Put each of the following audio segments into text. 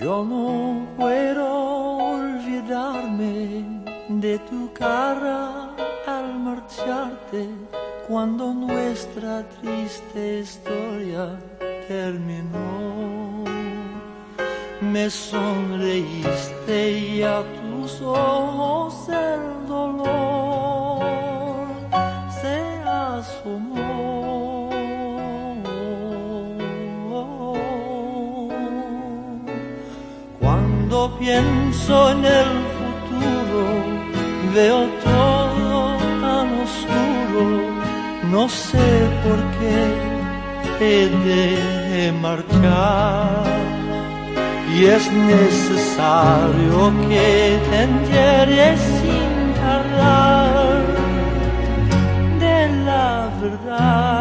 Yo no puedo olvidarme de tu cara al marcharte cuando nuestra triste historia terminó. Me sonreíste y a tus ojos el dolor se asomó. Cuando pienso en el futuro, veo todo tan oscuro, no sé por qué he de marchar. Y es necesario que te enteres sin hablar de la verdad.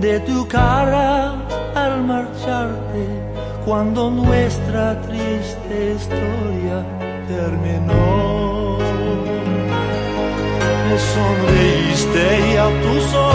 De tu cara al marcharte cuando nuestra triste historia terminó. Me sonreíste y a tus ojos